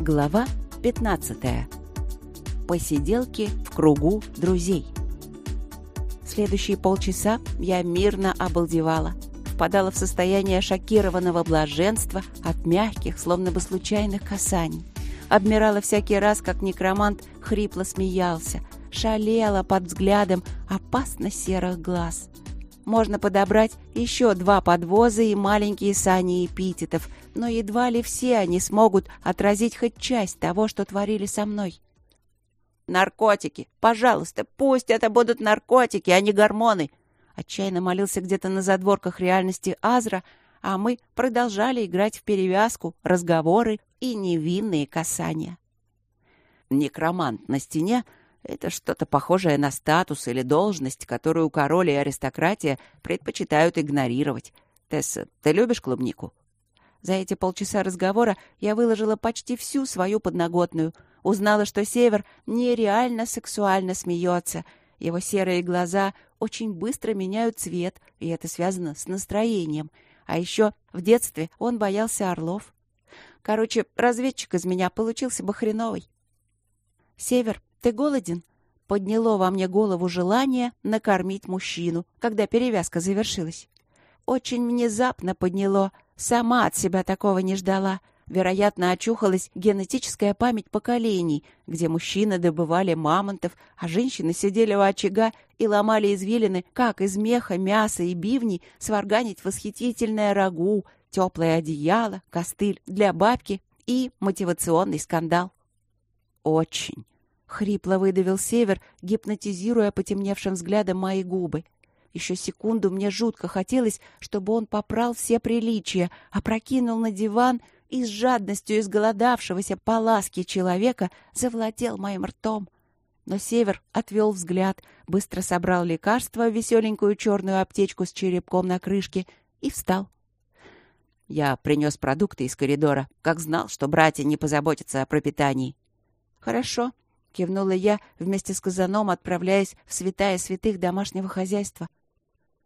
Глава 15. Посиделки в кругу друзей. Следующие полчаса я мирно обалдевала. Впадала в состояние шокированного блаженства от мягких, словно бы случайных касаний. Обмирала всякий раз, как некромант хрипло смеялся, шалела под взглядом опасно серых глаз. Можно подобрать еще два подвоза и маленькие сани эпитетов, но едва ли все они смогут отразить хоть часть того, что творили со мной. «Наркотики! Пожалуйста, пусть это будут наркотики, а не гормоны!» Отчаянно молился где-то на задворках реальности Азра, а мы продолжали играть в перевязку, разговоры и невинные касания. Некромант на стене это что-то похожее на статус или должность, которую король и аристократия предпочитают игнорировать. Тесса, ты любишь клубнику? За эти полчаса разговора я выложила почти всю свою подноготную. Узнала, что Север нереально сексуально смеется. Его серые глаза очень быстро меняют цвет, и это связано с настроением. А еще в детстве он боялся орлов. Короче, разведчик из меня получился бы хреновый. «Север, ты голоден?» Подняло во мне голову желание накормить мужчину, когда перевязка завершилась. Очень внезапно подняло, сама от себя такого не ждала. Вероятно, очухалась генетическая память поколений, где мужчины добывали мамонтов, а женщины сидели у очага и ломали извилины, как из меха, мяса и бивней сварганить восхитительное рагу, теплое одеяло, костыль для бабки и мотивационный скандал. Очень, Хрипло выдавил Север, гипнотизируя потемневшим взглядом мои губы. Еще секунду мне жутко хотелось, чтобы он попрал все приличия, опрокинул на диван и с жадностью изголодавшегося по ласке человека завладел моим ртом. Но Север отвел взгляд, быстро собрал лекарство в веселенькую черную аптечку с черепком на крышке и встал. Я принес продукты из коридора, как знал, что братья не позаботятся о пропитании. «Хорошо», — кивнула я вместе с казаном, отправляясь в святая святых домашнего хозяйства.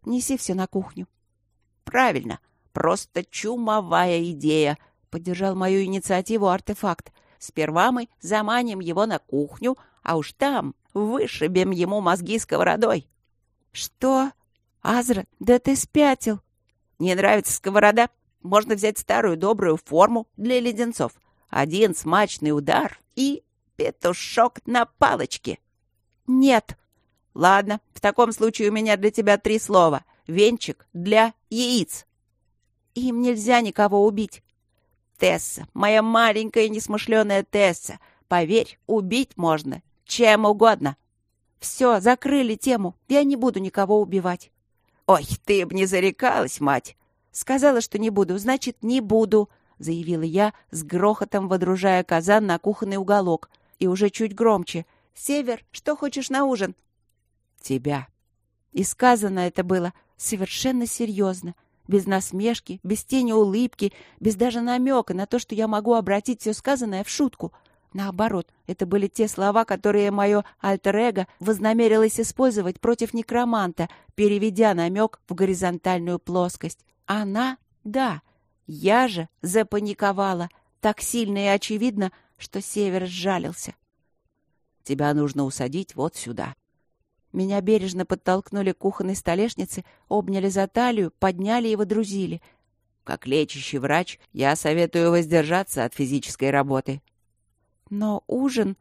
«Неси все на кухню». «Правильно. Просто чумовая идея», — поддержал мою инициативу артефакт. «Сперва мы заманим его на кухню, а уж там вышибем ему мозги сковородой». «Что? Азра, да ты спятил!» «Не нравится сковорода? Можно взять старую добрую форму для леденцов. Один смачный удар и петушок на палочке. Нет. Ладно, в таком случае у меня для тебя три слова. Венчик для яиц. Им нельзя никого убить. Тесса, моя маленькая несмышленая Тесса, поверь, убить можно чем угодно. Все, закрыли тему. Я не буду никого убивать. Ой, ты б не зарекалась, мать. Сказала, что не буду, значит, не буду, заявила я, с грохотом водружая казан на кухонный уголок — и уже чуть громче. «Север, что хочешь на ужин?» «Тебя». И сказано это было совершенно серьезно, без насмешки, без тени улыбки, без даже намека на то, что я могу обратить все сказанное в шутку. Наоборот, это были те слова, которые мое альтер-эго вознамерилось использовать против некроманта, переведя намек в горизонтальную плоскость. Она — да, я же запаниковала, так сильно и очевидно, что Север сжалился. «Тебя нужно усадить вот сюда». Меня бережно подтолкнули к кухонной столешнице, обняли за талию, подняли и водрузили. Как лечащий врач, я советую воздержаться от физической работы. Но ужин...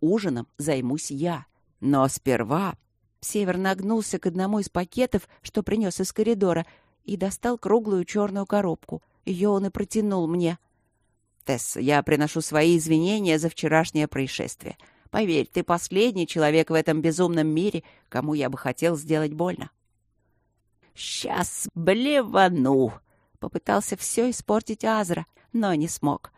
Ужином займусь я. Но сперва... Север нагнулся к одному из пакетов, что принес из коридора, и достал круглую черную коробку. Ее он и протянул мне — Тесс, я приношу свои извинения за вчерашнее происшествие. Поверь, ты последний человек в этом безумном мире, кому я бы хотел сделать больно. Сейчас блевану. Попытался все испортить Азра, но не смог.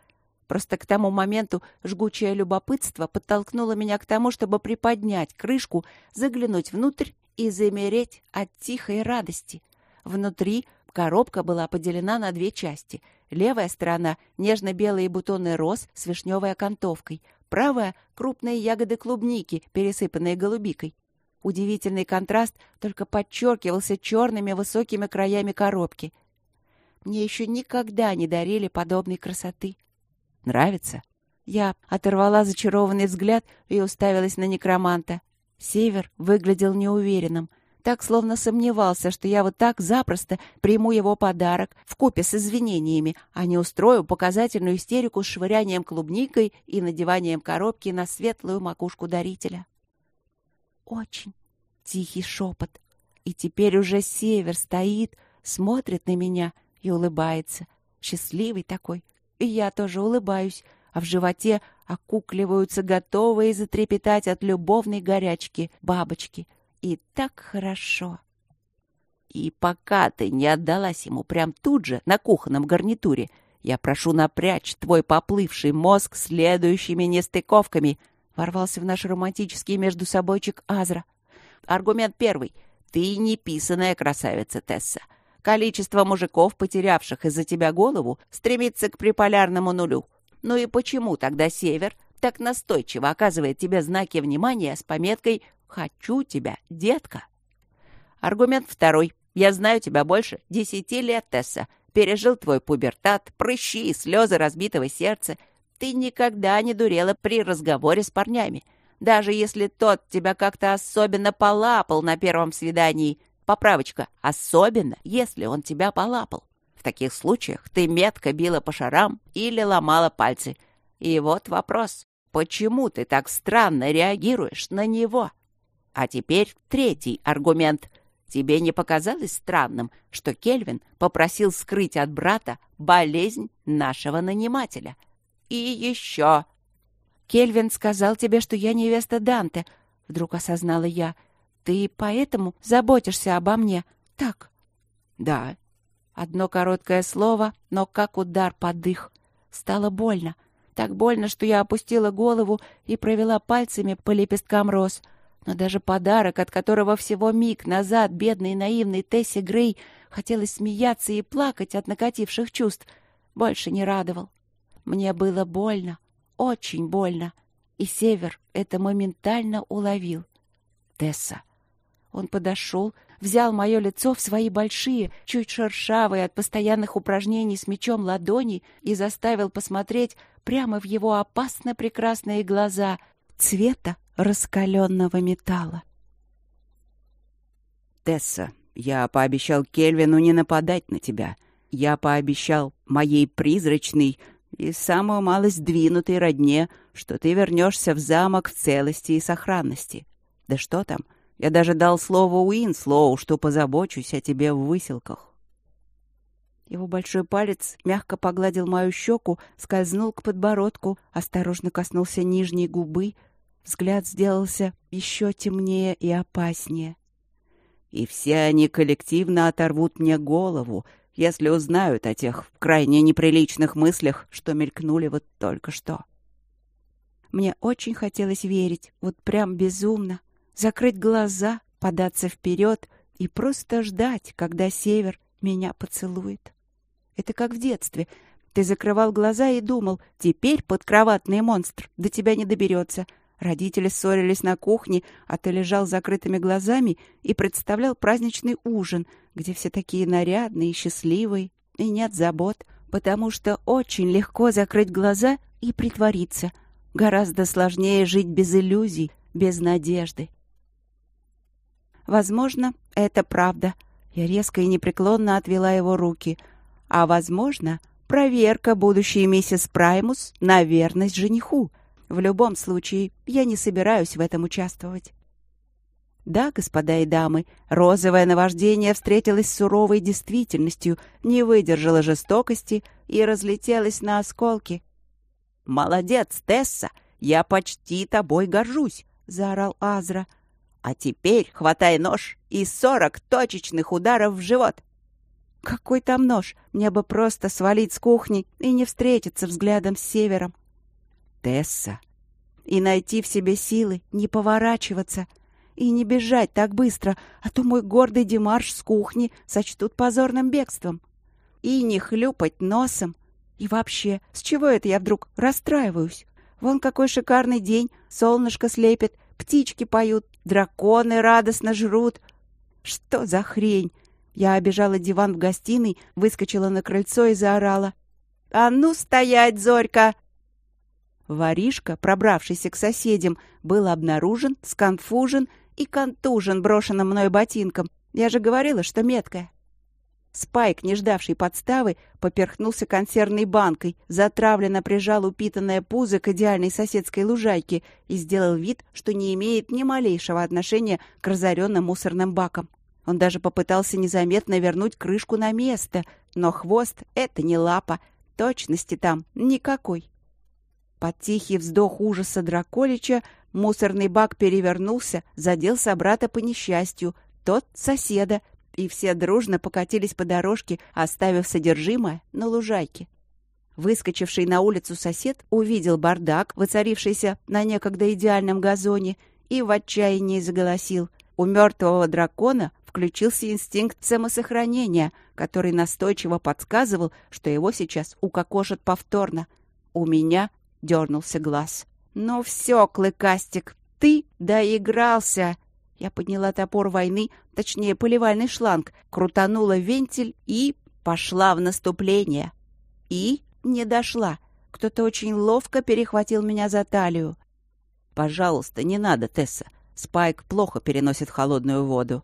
Просто к тому моменту жгучее любопытство подтолкнуло меня к тому, чтобы приподнять крышку, заглянуть внутрь и замереть от тихой радости. Внутри коробка была поделена на две части — Левая сторона — нежно-белые бутоны роз с вишневой окантовкой. Правая — крупные ягоды клубники, пересыпанные голубикой. Удивительный контраст только подчеркивался черными высокими краями коробки. Мне еще никогда не дарили подобной красоты. Нравится? Я оторвала зачарованный взгляд и уставилась на некроманта. Север выглядел неуверенным, так словно сомневался, что я вот так запросто приму его подарок в купе с извинениями, а не устрою показательную истерику с швырянием клубникой и надеванием коробки на светлую макушку дарителя. Очень тихий шепот. И теперь уже Север стоит, смотрит на меня и улыбается. Счастливый такой. И я тоже улыбаюсь, а в животе окукливаются готовые затрепетать от любовной горячки бабочки. И так хорошо. И пока ты не отдалась ему прям тут же, на кухонном гарнитуре, я прошу напрячь твой поплывший мозг следующими нестыковками, ворвался в наш романтический между собойчик Азра. Аргумент первый. Ты не писаная красавица, Тесса. Количество мужиков, потерявших из-за тебя голову, стремится к приполярному нулю. Ну и почему тогда Север так настойчиво оказывает тебе знаки внимания с пометкой «Хочу тебя, детка»? Аргумент второй. Я знаю тебя больше десяти лет, Тесса. Пережил твой пубертат, прыщи и слезы разбитого сердца. Ты никогда не дурела при разговоре с парнями. Даже если тот тебя как-то особенно полапал на первом свидании. Поправочка. Особенно, если он тебя полапал таких случаях ты метко била по шарам или ломала пальцы. И вот вопрос. Почему ты так странно реагируешь на него? А теперь третий аргумент. Тебе не показалось странным, что Кельвин попросил скрыть от брата болезнь нашего нанимателя? И еще... Кельвин сказал тебе, что я невеста Данте, вдруг осознала я. Ты поэтому заботишься обо мне, так? Да, Одно короткое слово, но как удар под дых. Стало больно. Так больно, что я опустила голову и провела пальцами по лепесткам роз. Но даже подарок, от которого всего миг назад бедный и наивный Тесси Грей хотелось смеяться и плакать от накативших чувств, больше не радовал. Мне было больно, очень больно, и Север это моментально уловил. Тесса. Он подошел, взял мое лицо в свои большие, чуть шершавые от постоянных упражнений с мечом ладони и заставил посмотреть прямо в его опасно прекрасные глаза цвета раскаленного металла. «Тесса, я пообещал Кельвину не нападать на тебя. Я пообещал моей призрачной и самую малость двинутой родне, что ты вернешься в замок в целости и сохранности. Да что там, я даже дал слово Уинслоу, что позабочусь о тебе в выселках. Его большой палец мягко погладил мою щеку, скользнул к подбородку, осторожно коснулся нижней губы. Взгляд сделался еще темнее и опаснее. И все они коллективно оторвут мне голову, если узнают о тех крайне неприличных мыслях, что мелькнули вот только что. Мне очень хотелось верить, вот прям безумно закрыть глаза, податься вперед и просто ждать, когда север меня поцелует. Это как в детстве. Ты закрывал глаза и думал, теперь подкроватный монстр до тебя не доберется. Родители ссорились на кухне, а ты лежал с закрытыми глазами и представлял праздничный ужин, где все такие нарядные, счастливые, и нет забот, потому что очень легко закрыть глаза и притвориться. Гораздо сложнее жить без иллюзий, без надежды. Возможно, это правда. Я резко и непреклонно отвела его руки. А возможно, проверка будущей миссис Праймус на верность жениху. В любом случае, я не собираюсь в этом участвовать. Да, господа и дамы, розовое наваждение встретилось с суровой действительностью, не выдержало жестокости и разлетелось на осколки. «Молодец, Тесса! Я почти тобой горжусь!» — заорал Азра. А теперь хватай нож и сорок точечных ударов в живот. Какой там нож? Мне бы просто свалить с кухни и не встретиться взглядом с севером. Тесса. И найти в себе силы, не поворачиваться и не бежать так быстро, а то мой гордый демарш с кухни сочтут позорным бегством. И не хлюпать носом. И вообще, с чего это я вдруг расстраиваюсь? Вон какой шикарный день, солнышко слепит, птички поют, драконы радостно жрут. Что за хрень? Я обежала диван в гостиной, выскочила на крыльцо и заорала. «А ну стоять, Зорька!» Воришка, пробравшийся к соседям, был обнаружен, сконфужен и контужен брошенным мной ботинком. Я же говорила, что меткая. Спайк, не ждавший подставы, поперхнулся консервной банкой, затравленно прижал упитанное пузо к идеальной соседской лужайке и сделал вид, что не имеет ни малейшего отношения к разоренным мусорным бакам. Он даже попытался незаметно вернуть крышку на место, но хвост — это не лапа, точности там никакой. Под тихий вздох ужаса Драколича мусорный бак перевернулся, задел собрата по несчастью, тот — соседа, и все дружно покатились по дорожке, оставив содержимое на лужайке. Выскочивший на улицу сосед увидел бардак, воцарившийся на некогда идеальном газоне, и в отчаянии заголосил. У мертвого дракона включился инстинкт самосохранения, который настойчиво подсказывал, что его сейчас укокошат повторно. У меня дернулся глаз. «Ну все, Клыкастик, ты доигрался!» Я подняла топор войны, точнее, поливальный шланг, крутанула вентиль и пошла в наступление. И не дошла. Кто-то очень ловко перехватил меня за талию. «Пожалуйста, не надо, Тесса. Спайк плохо переносит холодную воду».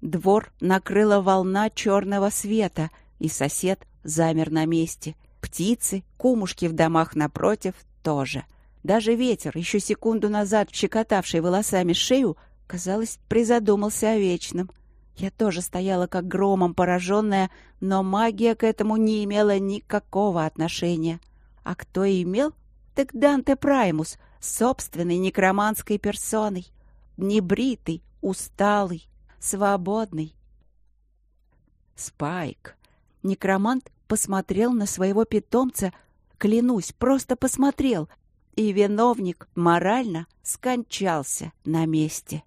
Двор накрыла волна черного света, и сосед замер на месте. Птицы, кумушки в домах напротив тоже. Даже ветер, еще секунду назад щекотавший волосами шею, казалось, призадумался о вечном. Я тоже стояла как громом пораженная, но магия к этому не имела никакого отношения. А кто имел? Так Данте Праймус, собственной некроманской персоной. Небритый, усталый, свободный. Спайк. Некромант посмотрел на своего питомца, клянусь, просто посмотрел, и виновник морально скончался на месте.